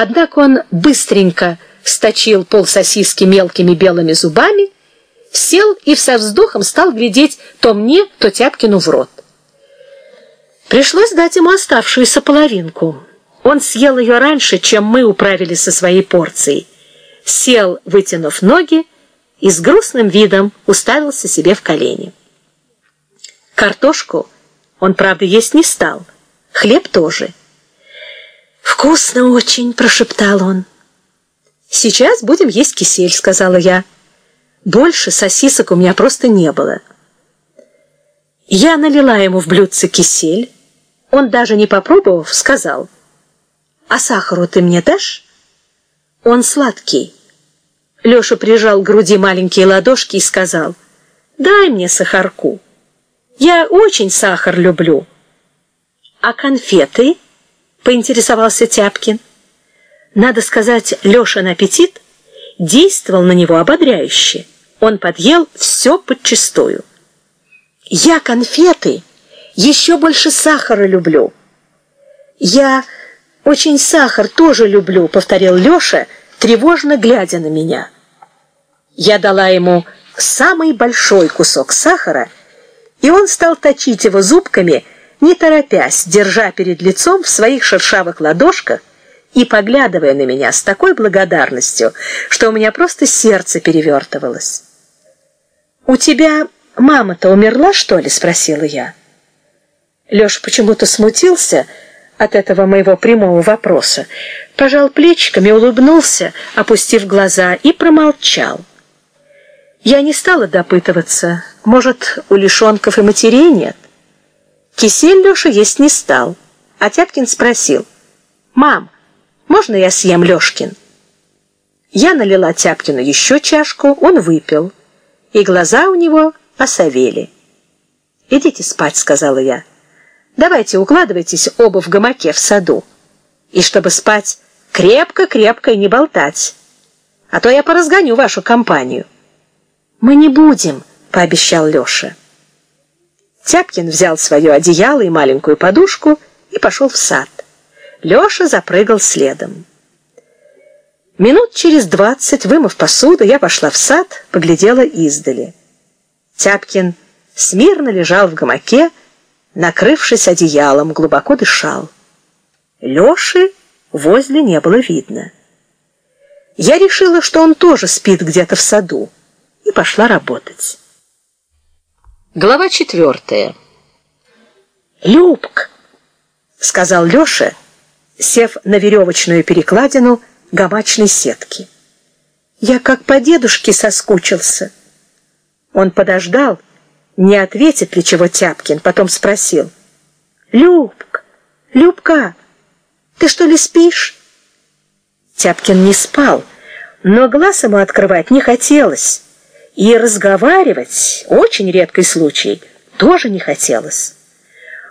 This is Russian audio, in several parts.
Однако он быстренько сточил пол сосиски мелкими белыми зубами, сел и со вздохом стал глядеть то мне, то Тяпкину в рот. Пришлось дать ему оставшуюся половинку. Он съел ее раньше, чем мы управились со своей порцией. Сел, вытянув ноги, и с грустным видом уставился себе в колени. Картошку он, правда, есть не стал, хлеб тоже. «Вкусно очень!» – прошептал он. «Сейчас будем есть кисель», – сказала я. Больше сосисок у меня просто не было. Я налила ему в блюдце кисель. Он, даже не попробовав, сказал, «А сахару ты мне дашь?» «Он сладкий». Леша прижал к груди маленькие ладошки и сказал, «Дай мне сахарку. Я очень сахар люблю». «А конфеты?» — поинтересовался Тяпкин. Надо сказать, Лешин аппетит действовал на него ободряюще. Он подъел все подчистую. «Я конфеты еще больше сахара люблю». «Я очень сахар тоже люблю», — повторил Леша, тревожно глядя на меня. Я дала ему самый большой кусок сахара, и он стал точить его зубками, не торопясь, держа перед лицом в своих шершавых ладошках и поглядывая на меня с такой благодарностью, что у меня просто сердце перевертывалось. «У тебя мама-то умерла, что ли?» — спросила я. Леша почему-то смутился от этого моего прямого вопроса, пожал плечиками, улыбнулся, опустив глаза, и промолчал. Я не стала допытываться, может, у лишенков и матерей нет. Кисель Леша есть не стал, а Тяпкин спросил, «Мам, можно я съем Лешкин?» Я налила Тяпкину еще чашку, он выпил, и глаза у него осовели. «Идите спать», — сказала я. «Давайте укладывайтесь оба в гамаке в саду. И чтобы спать крепко-крепко и не болтать, а то я поразгоню вашу компанию». «Мы не будем», — пообещал Леша. Тяпкин взял свое одеяло и маленькую подушку и пошел в сад. Леша запрыгал следом. Минут через двадцать, вымыв посуду, я пошла в сад, поглядела издали. Тяпкин смирно лежал в гамаке, накрывшись одеялом, глубоко дышал. Леши возле не было видно. Я решила, что он тоже спит где-то в саду, и пошла работать. Глава четвертая. «Любк!» — сказал Леша, — сев на веревочную перекладину гамачной сетки. «Я как по дедушке соскучился». Он подождал, не ответит ли чего Тяпкин, потом спросил. «Любка, Любка, ты что ли спишь?» Тяпкин не спал, но глаз ему открывать не хотелось, и разговаривать, очень редкий случай, тоже не хотелось.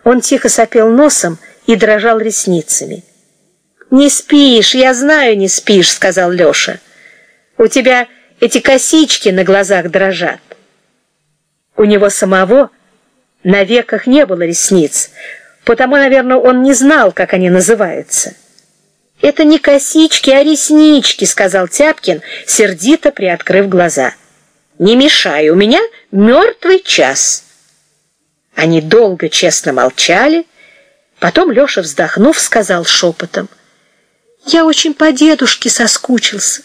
Он тихо сопел носом и дрожал ресницами. «Не спишь, я знаю, не спишь», — сказал Леша. «У тебя эти косички на глазах дрожат». У него самого на веках не было ресниц, потому, наверное, он не знал, как они называются. «Это не косички, а реснички», — сказал Тяпкин, сердито приоткрыв глаза. «Не мешай, у меня мертвый час». Они долго честно молчали, потом Леша, вздохнув, сказал шепотом — я очень по дедушке соскучился.